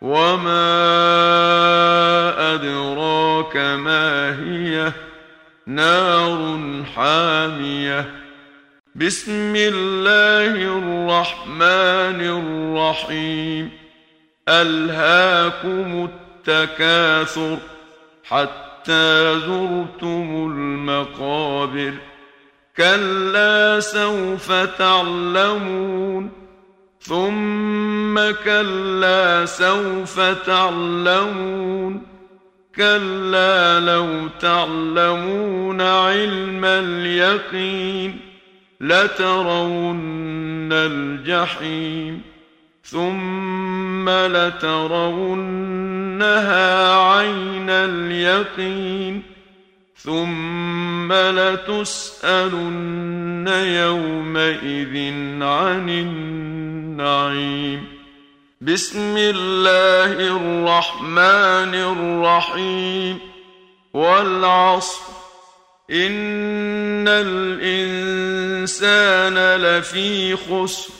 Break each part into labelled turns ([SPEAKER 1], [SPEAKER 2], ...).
[SPEAKER 1] وما أدراك ما هي نار حامية بسم الله الرحمن الرحيم ألهاكم التكاثر حتى زرتم المقابر كلا سوف تعلمون ثم كلا سوف تعلمون كلا لو تعلمون علم اليقين لترون الجحيم ثم لترونها عين اليقين ثم لتسألن يومئذ عن النعيم بسم الله الرحمن الرحيم والعصر إن الإنسان لفي خسر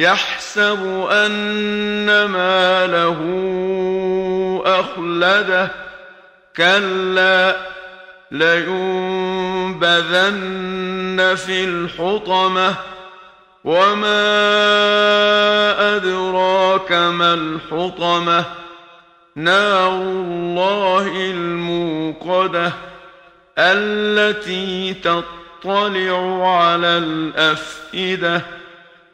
[SPEAKER 1] يحسب أن ما له أخلده. كلا لينبذن في الحطمة. وما أدراك ما الحطمة. نار الله الموقدة التي تطلع على الأفئدة.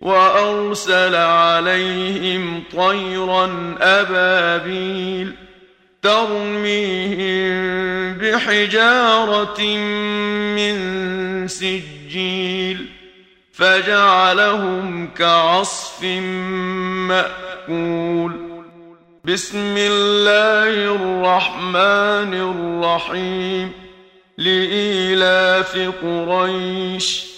[SPEAKER 1] وأرسل عليهم طيرا أبابيل ترميهم بحجارة من سجيل فجعلهم كعصف مأكول بسم الله الرحمن الرحيم لإيلاف قريش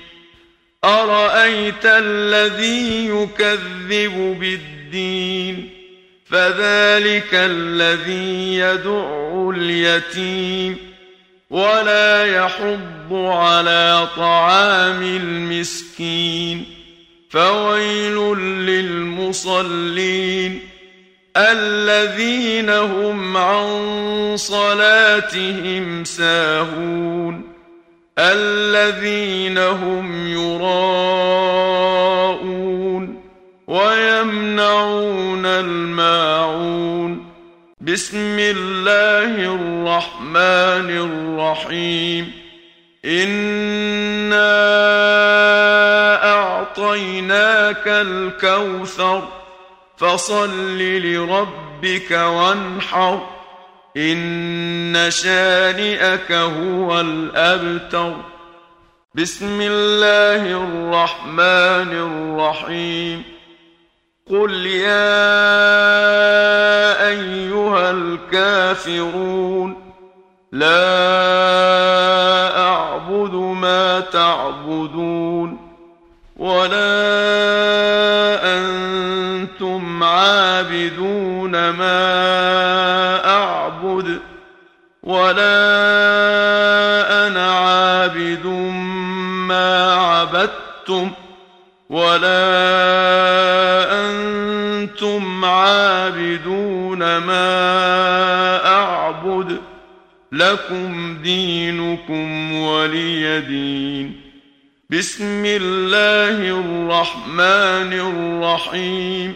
[SPEAKER 1] أرأيت الذي يكذب بالدين فذلك الذي يدع اليتيم ولا يحب على طعام المسكين فويل للمصلين الذين هم عن صلاتهم ساهون الذين هم يراءون ويمنعون الماعون. بسم الله الرحمن الرحيم. إنا أعطيناك الكوثر. فصل لربك وانحر. ان شانئك هو الابتر. بسم الله الرحمن الرحيم. قل يا ايها الكافرون لا اعبد ما تعبدون ولا ولا أنا عابد ما عبدتم ولا أنتم عابدون ما أعبد لكم دينكم ولي دين بسم الله الرحمن الرحيم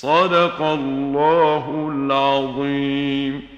[SPEAKER 1] صدق الله العظيم.